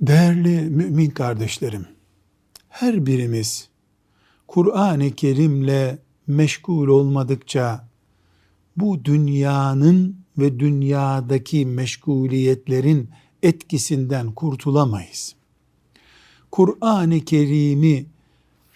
Değerli mümin kardeşlerim, her birimiz Kur'an-ı Kerim'le meşgul olmadıkça bu dünyanın ve dünyadaki meşguliyetlerin etkisinden kurtulamayız. Kur'an-ı Kerim'i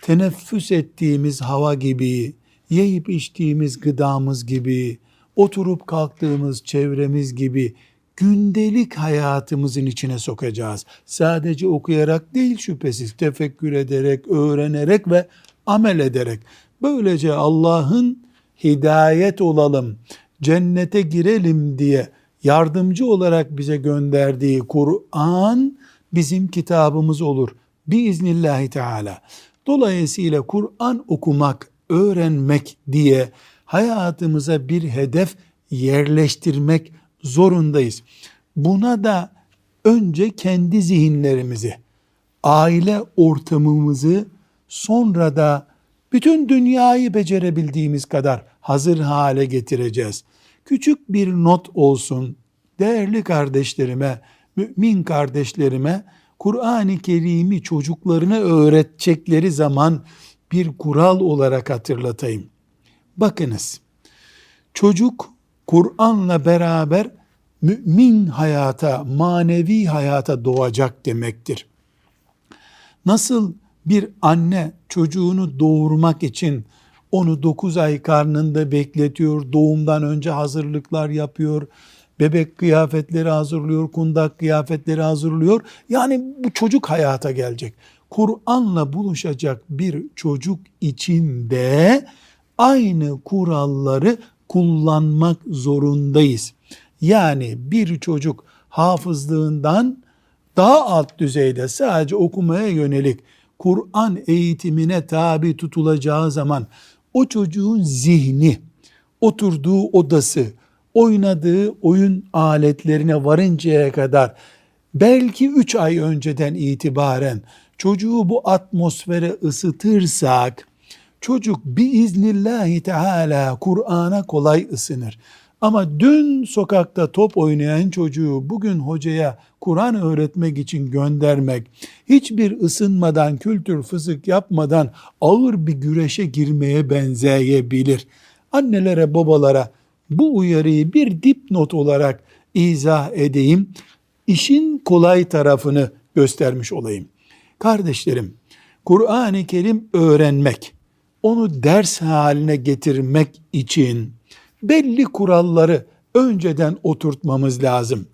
teneffüs ettiğimiz hava gibi, yiyip içtiğimiz gıdamız gibi, oturup kalktığımız çevremiz gibi gündelik hayatımızın içine sokacağız. Sadece okuyarak değil şüphesiz, tefekkür ederek, öğrenerek ve amel ederek. Böylece Allah'ın hidayet olalım, cennete girelim diye yardımcı olarak bize gönderdiği Kur'an bizim kitabımız olur. Biiznillahü Teala. Dolayısıyla Kur'an okumak, öğrenmek diye hayatımıza bir hedef yerleştirmek zorundayız. Buna da önce kendi zihinlerimizi, aile ortamımızı, sonra da bütün dünyayı becerebildiğimiz kadar hazır hale getireceğiz. Küçük bir not olsun değerli kardeşlerime, mümin kardeşlerime Kur'an-ı Kerim'i çocuklarına öğretecekleri zaman bir kural olarak hatırlatayım. Bakınız, çocuk Kur'an'la beraber mümin hayata, manevi hayata doğacak demektir. Nasıl bir anne çocuğunu doğurmak için onu 9 ay karnında bekletiyor, doğumdan önce hazırlıklar yapıyor, bebek kıyafetleri hazırlıyor, kundak kıyafetleri hazırlıyor. Yani bu çocuk hayata gelecek. Kur'an'la buluşacak bir çocuk için de aynı kuralları kullanmak zorundayız. Yani bir çocuk hafızlığından daha alt düzeyde sadece okumaya yönelik Kur'an eğitimine tabi tutulacağı zaman o çocuğun zihni, oturduğu odası, oynadığı oyun aletlerine varıncaya kadar belki 3 ay önceden itibaren çocuğu bu atmosfere ısıtırsak çocuk biiznillahi teala Kur'an'a kolay ısınır. Ama dün sokakta top oynayan çocuğu bugün hocaya Kur'an öğretmek için göndermek, hiçbir ısınmadan, kültür fısık yapmadan ağır bir güreşe girmeye benzeyebilir. Annelere, babalara bu uyarıyı bir dipnot olarak izah edeyim. İşin kolay tarafını göstermiş olayım. Kardeşlerim, Kur'an-ı Kerim öğrenmek, onu ders haline getirmek için belli kuralları önceden oturtmamız lazım.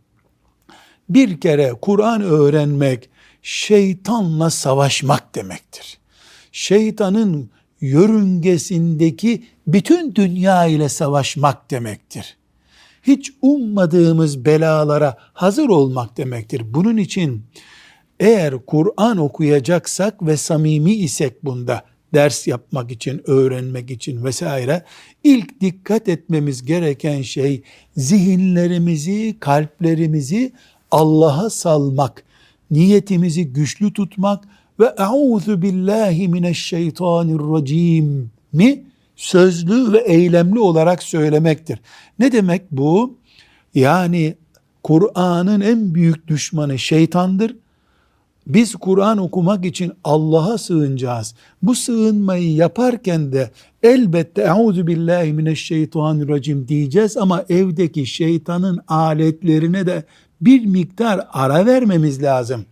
Bir kere Kur'an öğrenmek şeytanla savaşmak demektir. Şeytanın yörüngesindeki bütün dünya ile savaşmak demektir. Hiç ummadığımız belalara hazır olmak demektir. Bunun için eğer Kur'an okuyacaksak ve samimi isek bunda ders yapmak için, öğrenmek için vesaire ilk dikkat etmemiz gereken şey zihinlerimizi, kalplerimizi Allah'a salmak, niyetimizi güçlü tutmak ve euzu billahi mineşşeytanirracim mi sözlü ve eylemli olarak söylemektir. Ne demek bu? Yani Kur'an'ın en büyük düşmanı şeytandır. Biz Kur'an okumak için Allah'a sığınacağız. Bu sığınmayı yaparken de elbette euzu billahi mineşşeytanirracim diyeceğiz ama evdeki şeytanın aletlerine de bir miktar ara vermemiz lazım.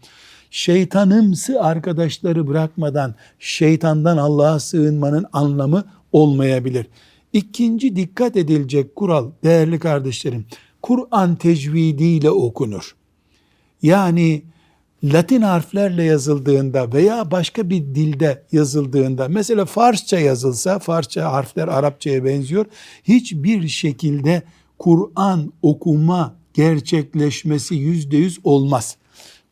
Şeytanımsı arkadaşları bırakmadan şeytandan Allah'a sığınmanın anlamı olmayabilir. İkinci dikkat edilecek kural değerli kardeşlerim, Kur'an tecvidiyle okunur. Yani Latin harflerle yazıldığında veya başka bir dilde yazıldığında mesela Farsça yazılsa, Farsça harfler Arapçaya benziyor. Hiçbir şekilde Kur'an okuma gerçekleşmesi yüzde yüz olmaz.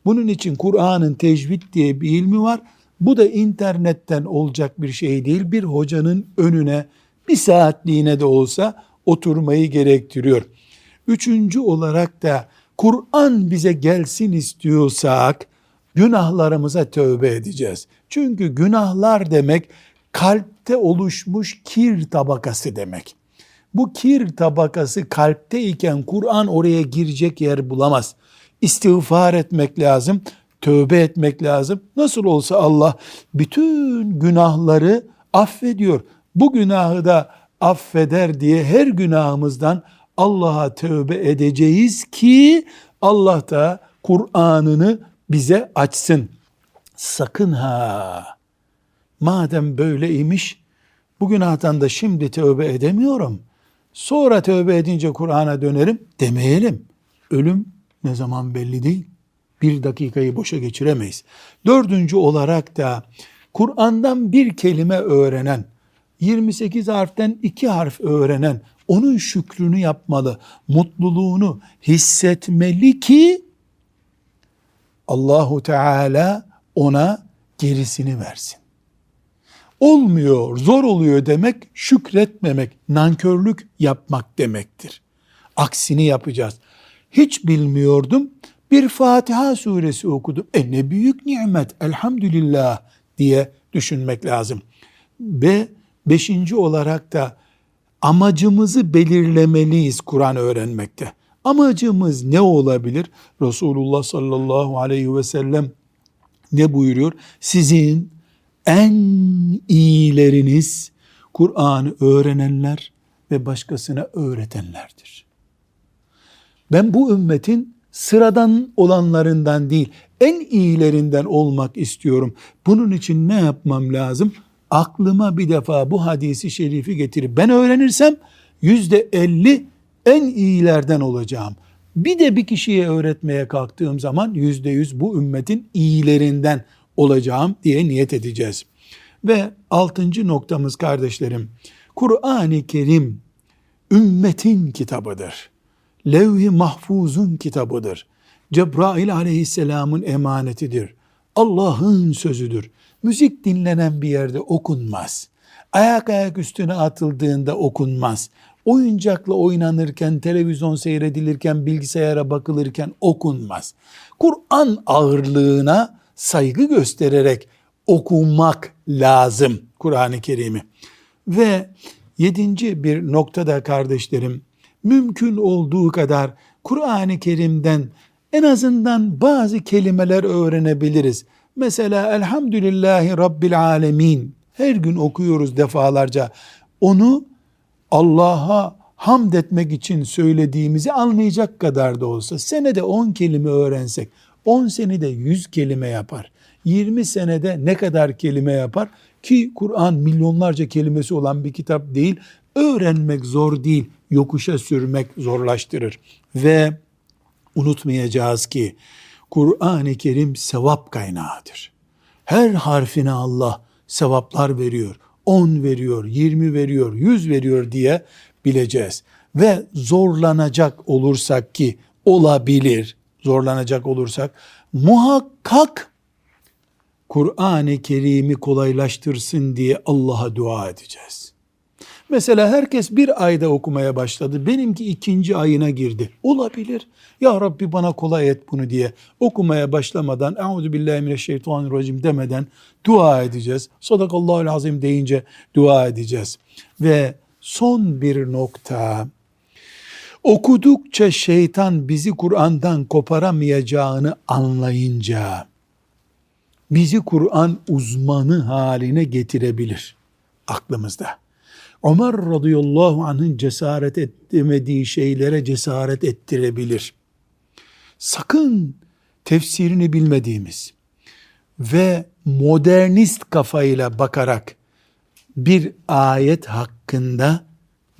Bunun için Kur'an'ın tecvid diye bir ilmi var. Bu da internetten olacak bir şey değil. Bir hocanın önüne bir saatliğine de olsa oturmayı gerektiriyor. Üçüncü olarak da Kur'an bize gelsin istiyorsak günahlarımıza tövbe edeceğiz. Çünkü günahlar demek kalpte oluşmuş kir tabakası demek. Bu kir tabakası kalpte iken Kur'an oraya girecek yer bulamaz. İstiğfar etmek lazım, tövbe etmek lazım. Nasıl olsa Allah bütün günahları affediyor. Bu günahı da affeder diye her günahımızdan Allah'a tövbe edeceğiz ki Allah da Kur'an'ını bize açsın. Sakın ha. Madem böyleymiş bu günahtan da şimdi tövbe edemiyorum. Sonra tövbe edince Kur'an'a dönerim demeyelim. Ölüm ne zaman belli değil. Bir dakikayı boşa geçiremeyiz. Dördüncü olarak da Kur'an'dan bir kelime öğrenen, 28 harften iki harf öğrenen, onun şükrünü yapmalı, mutluluğunu hissetmeli ki Allahu Teala ona gerisini versin. Olmuyor, zor oluyor demek şükretmemek, nankörlük yapmak demektir. Aksini yapacağız. Hiç bilmiyordum. Bir Fatiha suresi okudum. E ne büyük nimet elhamdülillah diye düşünmek lazım. Ve beşinci olarak da amacımızı belirlemeliyiz Kur'an öğrenmekte. Amacımız ne olabilir? Resulullah sallallahu aleyhi ve sellem ne buyuruyor? Sizin en iyileriniz Kur'an'ı öğrenenler ve başkasına öğretenlerdir. Ben bu ümmetin sıradan olanlarından değil, en iyilerinden olmak istiyorum. Bunun için ne yapmam lazım? Aklıma bir defa bu hadisi şerifi getirip ben öğrenirsem yüzde elli en iyilerden olacağım. Bir de bir kişiye öğretmeye kalktığım zaman yüzde yüz bu ümmetin iyilerinden olacağım diye niyet edeceğiz. Ve altıncı noktamız kardeşlerim, Kur'an-ı Kerim ümmetin kitabıdır. Levh-i mahfuzun kitabıdır. Cebrail aleyhisselamın emanetidir. Allah'ın sözüdür. Müzik dinlenen bir yerde okunmaz. Ayak ayak üstüne atıldığında okunmaz. Oyuncakla oynanırken, televizyon seyredilirken, bilgisayara bakılırken okunmaz. Kur'an ağırlığına saygı göstererek okumak lazım Kur'an-ı Kerim'i. Ve yedinci bir noktada kardeşlerim, mümkün olduğu kadar Kur'an-ı Kerim'den en azından bazı kelimeler öğrenebiliriz. Mesela Elhamdülillahi Rabbil Alemin her gün okuyoruz defalarca. Onu Allah'a hamd etmek için söylediğimizi anlayacak kadar da olsa senede 10 kelime öğrensek 10 senede 100 kelime yapar. 20 senede ne kadar kelime yapar? Ki Kur'an milyonlarca kelimesi olan bir kitap değil. Öğrenmek zor değil, yokuşa sürmek zorlaştırır. Ve unutmayacağız ki Kur'an-ı Kerim sevap kaynağıdır. Her harfine Allah sevaplar veriyor. 10 veriyor, 20 veriyor, 100 veriyor diye bileceğiz. Ve zorlanacak olursak ki olabilir, zorlanacak olursak muhakkak Kur'an-ı Kerim'i kolaylaştırsın diye Allah'a dua edeceğiz. Mesela herkes bir ayda okumaya başladı. Benimki ikinci ayına girdi. Olabilir. Ya Rabbi bana kolay et bunu diye okumaya başlamadan Euzu billahi mineşşeytanirracim demeden dua edeceğiz. Sadakallahul azim deyince dua edeceğiz. Ve son bir nokta okudukça şeytan bizi Kur'an'dan koparamayacağını anlayınca bizi Kur'an uzmanı haline getirebilir aklımızda. Ömer radıyallahu anh'ın cesaret etmediği şeylere cesaret ettirebilir. Sakın tefsirini bilmediğimiz ve modernist kafayla bakarak bir ayet hakkında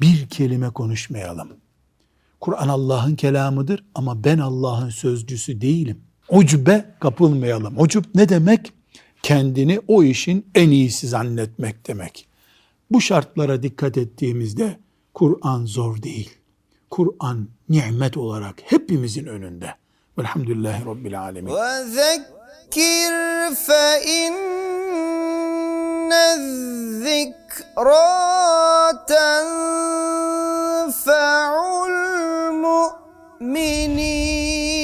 bir kelime konuşmayalım. Kur'an Allah'ın kelamıdır ama ben Allah'ın sözcüsü değilim. Ucbe kapılmayalım. Ucub ne demek? Kendini o işin en iyisi zannetmek demek. Bu şartlara dikkat ettiğimizde Kur'an zor değil. Kur'an nimet olarak hepimizin önünde. Velhamdülillahi Rabbil Alemin. Ve zekir fe inne zikraten fe'ul mu'minin.